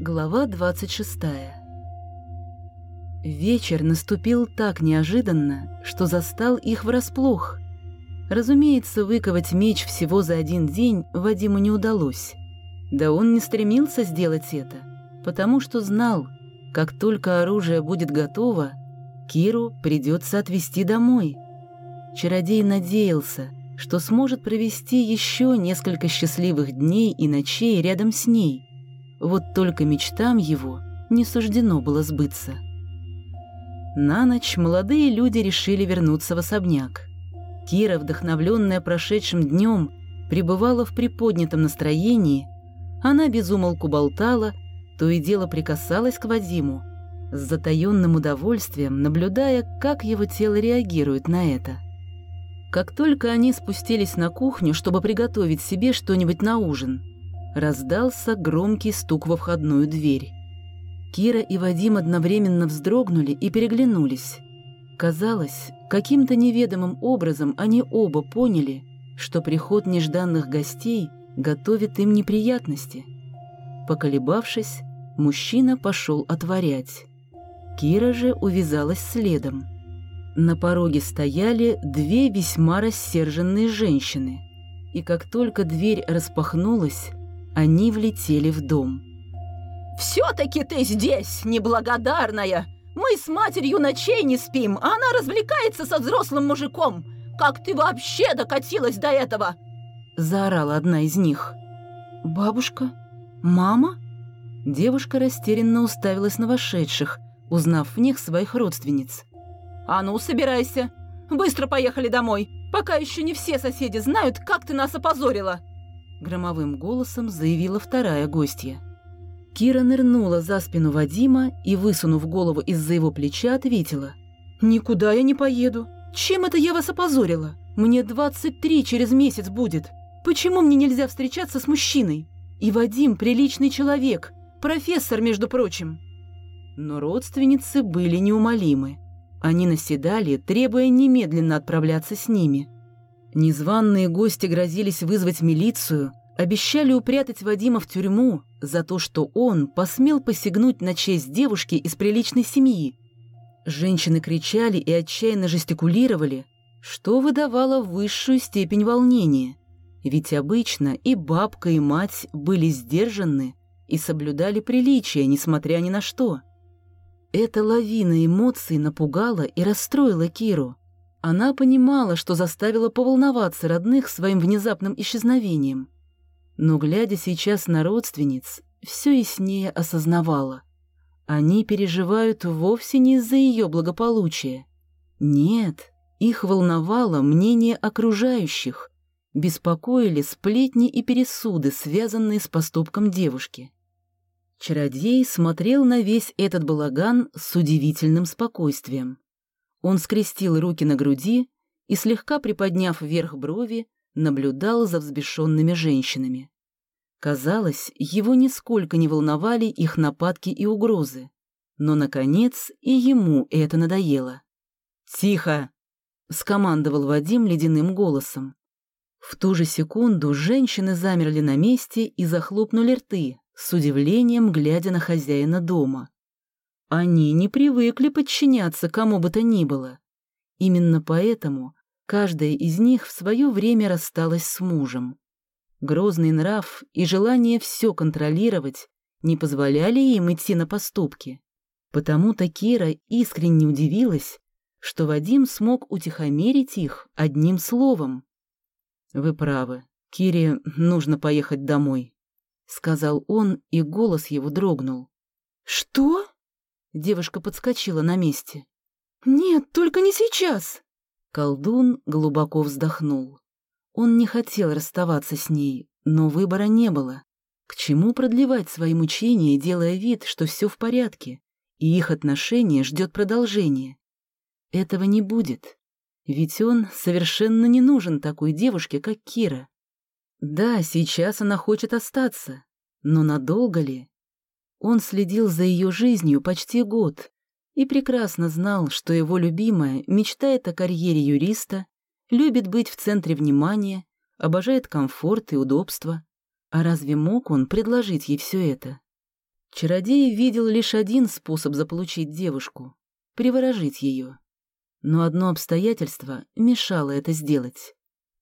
Глава 26 Вечер наступил так неожиданно, что застал их врасплох. Разумеется, выковать меч всего за один день Вадиму не удалось. Да он не стремился сделать это, потому что знал, как только оружие будет готово, Киру придется отвезти домой. Чародей надеялся, что сможет провести еще несколько счастливых дней и ночей рядом с ней. Вот только мечтам его не суждено было сбыться. На ночь молодые люди решили вернуться в особняк. Кира, вдохновленная прошедшим днем, пребывала в приподнятом настроении. Она безумолку болтала, то и дело прикасалась к Вадиму, с затаённым удовольствием наблюдая, как его тело реагирует на это. Как только они спустились на кухню, чтобы приготовить себе что-нибудь на ужин, раздался громкий стук во входную дверь. Кира и Вадим одновременно вздрогнули и переглянулись. Казалось, каким-то неведомым образом они оба поняли, что приход нежданных гостей готовит им неприятности. Поколебавшись, мужчина пошел отворять. Кира же увязалась следом. На пороге стояли две весьма рассерженные женщины, и как только дверь распахнулась, они влетели в дом. «Все-таки ты здесь, неблагодарная! Мы с матерью ночей не спим, а она развлекается со взрослым мужиком! Как ты вообще докатилась до этого?» Заорала одна из них. «Бабушка? Мама?» Девушка растерянно уставилась на вошедших, узнав в них своих родственниц. «А ну, собирайся! Быстро поехали домой, пока еще не все соседи знают, как ты нас опозорила!» Громовым голосом заявила вторая гостья. Кира нырнула за спину Вадима и, высунув голову из-за его плеча, ответила. «Никуда я не поеду. Чем это я вас опозорила? Мне 23 через месяц будет. Почему мне нельзя встречаться с мужчиной? И Вадим приличный человек, профессор, между прочим». Но родственницы были неумолимы. Они наседали, требуя немедленно отправляться с ними. Незваные гости грозились вызвать милицию, обещали упрятать Вадима в тюрьму за то, что он посмел посягнуть на честь девушки из приличной семьи. Женщины кричали и отчаянно жестикулировали, что выдавало высшую степень волнения. Ведь обычно и бабка, и мать были сдержаны и соблюдали приличия, несмотря ни на что. Эта лавина эмоций напугала и расстроила Киру. Она понимала, что заставила поволноваться родных своим внезапным исчезновением. Но, глядя сейчас на родственниц, все яснее осознавала. Они переживают вовсе не из-за ее благополучия. Нет, их волновало мнение окружающих, беспокоили сплетни и пересуды, связанные с поступком девушки. Чародей смотрел на весь этот балаган с удивительным спокойствием. Он скрестил руки на груди и, слегка приподняв вверх брови, наблюдал за взбешенными женщинами. Казалось, его нисколько не волновали их нападки и угрозы. Но, наконец, и ему это надоело. «Тихо!» — скомандовал Вадим ледяным голосом. В ту же секунду женщины замерли на месте и захлопнули рты, с удивлением глядя на хозяина дома. Они не привыкли подчиняться кому бы то ни было. Именно поэтому каждая из них в свое время рассталась с мужем. Грозный нрав и желание все контролировать не позволяли им идти на поступки. Потому-то Кира искренне удивилась, что Вадим смог утихомирить их одним словом. «Вы правы, Кире нужно поехать домой», — сказал он, и голос его дрогнул. «Что?» — девушка подскочила на месте. «Нет, только не сейчас!» Колдун глубоко вздохнул. Он не хотел расставаться с ней, но выбора не было. К чему продлевать свои мучения, делая вид, что все в порядке, и их отношение ждет продолжения? Этого не будет, ведь он совершенно не нужен такой девушке, как Кира. Да, сейчас она хочет остаться, но надолго ли? Он следил за ее жизнью почти год и прекрасно знал, что его любимая мечтает о карьере юриста, любит быть в центре внимания, обожает комфорт и удобство. А разве мог он предложить ей все это? Чародей видел лишь один способ заполучить девушку — приворожить ее. Но одно обстоятельство мешало это сделать.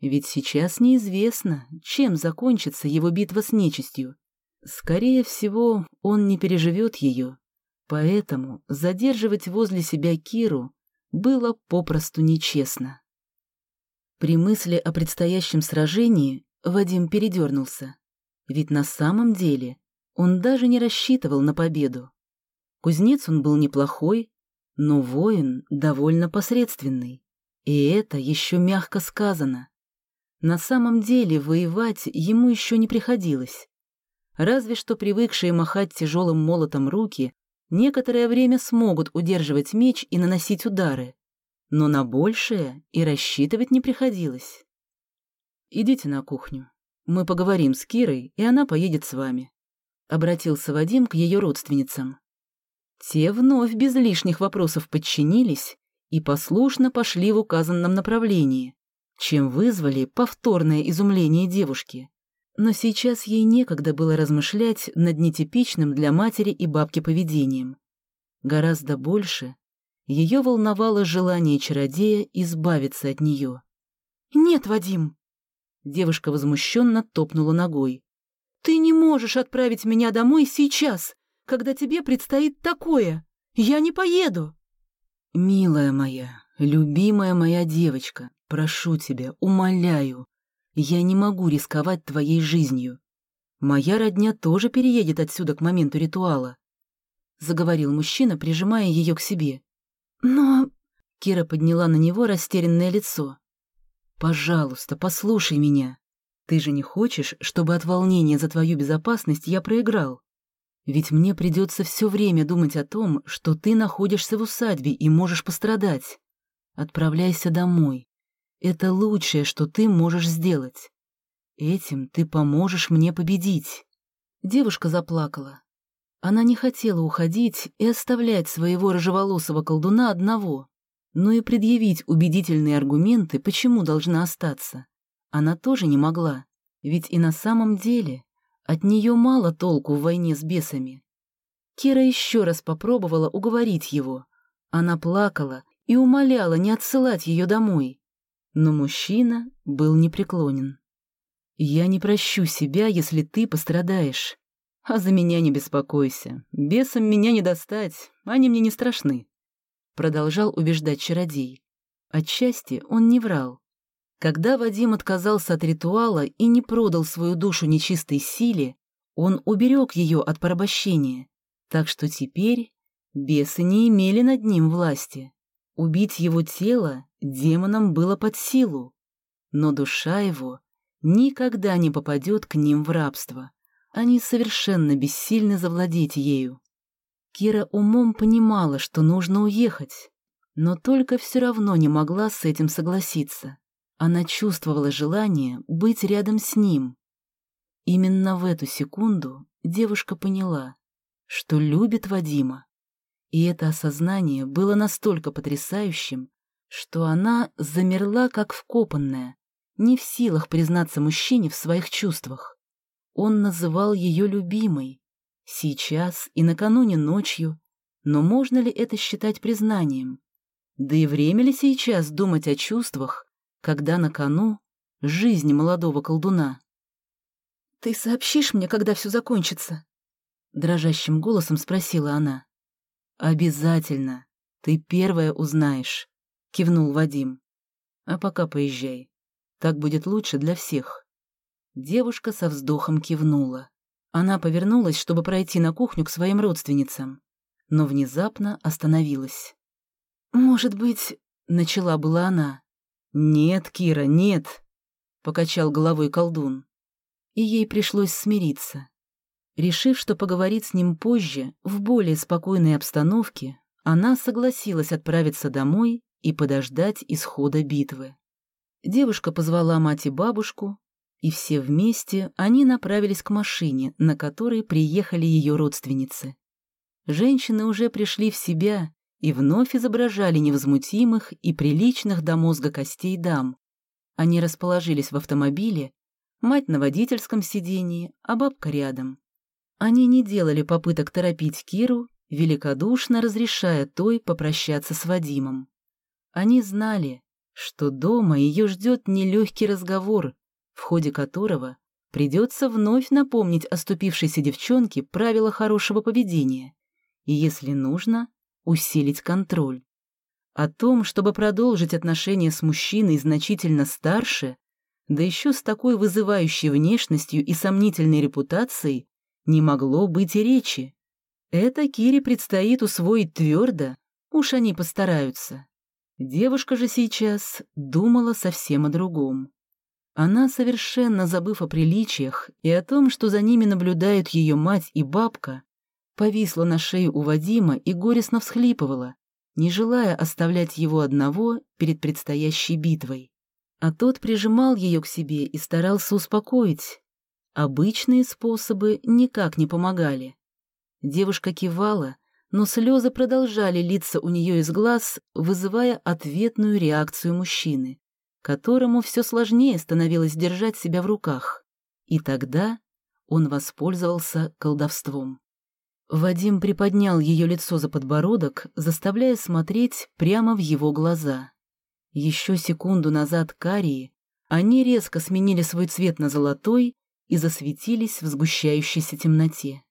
Ведь сейчас неизвестно, чем закончится его битва с нечистью. Скорее всего, он не переживет ее, поэтому задерживать возле себя Киру было попросту нечестно. При мысли о предстоящем сражении Вадим передернулся, ведь на самом деле он даже не рассчитывал на победу. Кузнец он был неплохой, но воин довольно посредственный, и это еще мягко сказано. На самом деле воевать ему еще не приходилось. Разве что привыкшие махать тяжелым молотом руки некоторое время смогут удерживать меч и наносить удары, но на большее и рассчитывать не приходилось. «Идите на кухню. Мы поговорим с Кирой, и она поедет с вами», — обратился Вадим к ее родственницам. Те вновь без лишних вопросов подчинились и послушно пошли в указанном направлении, чем вызвали повторное изумление девушки. Но сейчас ей некогда было размышлять над нетипичным для матери и бабки поведением. Гораздо больше ее волновало желание чародея избавиться от нее. «Нет, Вадим!» Девушка возмущенно топнула ногой. «Ты не можешь отправить меня домой сейчас, когда тебе предстоит такое. Я не поеду!» «Милая моя, любимая моя девочка, прошу тебя, умоляю, я не могу рисковать твоей жизнью. Моя родня тоже переедет отсюда к моменту ритуала», — заговорил мужчина, прижимая ее к себе. «Но...» — Кира подняла на него растерянное лицо. «Пожалуйста, послушай меня. Ты же не хочешь, чтобы от волнения за твою безопасность я проиграл? Ведь мне придется все время думать о том, что ты находишься в усадьбе и можешь пострадать. Отправляйся домой. Это лучшее, что ты можешь сделать. Этим ты поможешь мне победить». Девушка заплакала. Она не хотела уходить и оставлять своего рыжеволосого колдуна одного, но и предъявить убедительные аргументы, почему должна остаться. Она тоже не могла, ведь и на самом деле от нее мало толку в войне с бесами. Кира еще раз попробовала уговорить его. Она плакала и умоляла не отсылать ее домой. Но мужчина был непреклонен. «Я не прощу себя, если ты пострадаешь. А за меня не беспокойся. Бесам меня не достать, они мне не страшны. Продолжал убеждать чародей. Отчасти он не врал. Когда Вадим отказался от ритуала и не продал свою душу нечистой силе, он уберег ее от порабощения. Так что теперь бесы не имели над ним власти. Убить его тело демонам было под силу, но душа его никогда не попадет к ним в рабство. Они совершенно бессильны завладеть ею. Кира умом понимала, что нужно уехать, но только все равно не могла с этим согласиться. Она чувствовала желание быть рядом с ним. Именно в эту секунду девушка поняла, что любит Вадима. И это осознание было настолько потрясающим, что она замерла как вкопанная, не в силах признаться мужчине в своих чувствах. Он называл ее любимой. Сейчас и накануне ночью. Но можно ли это считать признанием? Да и время ли сейчас думать о чувствах, когда на кону жизнь молодого колдуна? «Ты сообщишь мне, когда все закончится?» Дрожащим голосом спросила она. «Обязательно. Ты первая узнаешь», — кивнул Вадим. «А пока поезжай. Так будет лучше для всех». Девушка со вздохом кивнула. Она повернулась, чтобы пройти на кухню к своим родственницам, но внезапно остановилась. «Может быть...» — начала была она. «Нет, Кира, нет!» — покачал головой колдун. И ей пришлось смириться. Решив, что поговорит с ним позже, в более спокойной обстановке, она согласилась отправиться домой и подождать исхода битвы. Девушка позвала мать и бабушку, и все вместе они направились к машине, на которой приехали ее родственницы. Женщины уже пришли в себя и вновь изображали невозмутимых и приличных до мозга костей дам. Они расположились в автомобиле, мать на водительском сидении, а бабка рядом. Они не делали попыток торопить Киру, великодушно разрешая той попрощаться с Вадимом. Они знали, что дома ее ждет нелегкий разговор, в ходе которого придется вновь напомнить оступившейся девчонке правила хорошего поведения и, если нужно, усилить контроль. О том, чтобы продолжить отношения с мужчиной значительно старше, да еще с такой вызывающей внешностью и сомнительной репутацией, не могло быть и речи. Это Кире предстоит усвоить твердо, уж они постараются. Девушка же сейчас думала совсем о другом. Она, совершенно забыв о приличиях и о том, что за ними наблюдают ее мать и бабка, повисла на шее у Вадима и горестно всхлипывала, не желая оставлять его одного перед предстоящей битвой. А тот прижимал ее к себе и старался успокоить. Обычные способы никак не помогали. Девушка кивала, но слезы продолжали литься у нее из глаз, вызывая ответную реакцию мужчины, которому все сложнее становилось держать себя в руках. И тогда он воспользовался колдовством. Вадим приподнял ее лицо за подбородок, заставляя смотреть прямо в его глаза. Еще секунду назад карие, они резко сменили свой цвет на золотой и засветились в сгущающейся темноте.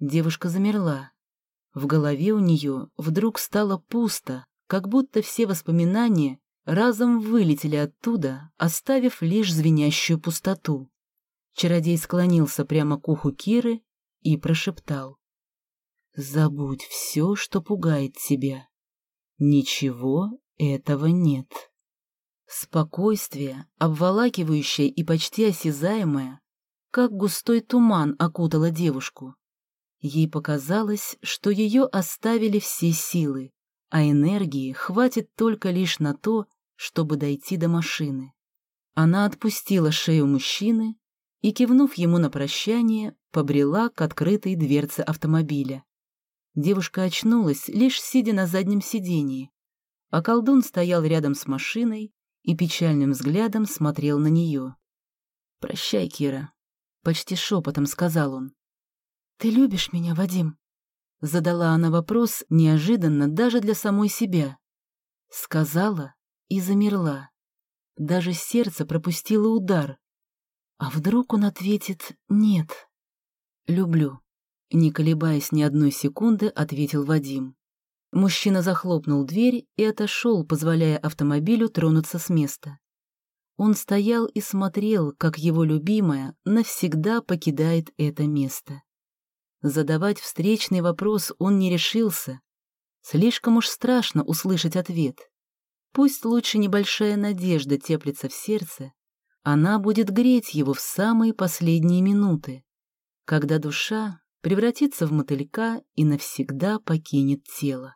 Девушка замерла. В голове у нее вдруг стало пусто, как будто все воспоминания разом вылетели оттуда, оставив лишь звенящую пустоту. Чародей склонился прямо к уху Киры и прошептал. Забудь все, что пугает тебя. Ничего этого нет. Спокойствие, обволакивающее и почти осязаемое, как густой туман окутало девушку. Ей показалось, что ее оставили все силы, а энергии хватит только лишь на то, чтобы дойти до машины. Она отпустила шею мужчины и, кивнув ему на прощание, побрела к открытой дверце автомобиля. Девушка очнулась, лишь сидя на заднем сидении, а колдун стоял рядом с машиной и печальным взглядом смотрел на нее. «Прощай, Кира», — почти шепотом сказал он. «Ты любишь меня, Вадим?» Задала она вопрос неожиданно даже для самой себя. Сказала и замерла. Даже сердце пропустило удар. А вдруг он ответит «нет»? «Люблю». Не колебаясь ни одной секунды, ответил Вадим. Мужчина захлопнул дверь и отошел, позволяя автомобилю тронуться с места. Он стоял и смотрел, как его любимая навсегда покидает это место. Задавать встречный вопрос он не решился. Слишком уж страшно услышать ответ. Пусть лучше небольшая надежда теплится в сердце, она будет греть его в самые последние минуты, когда душа превратится в мотылька и навсегда покинет тело.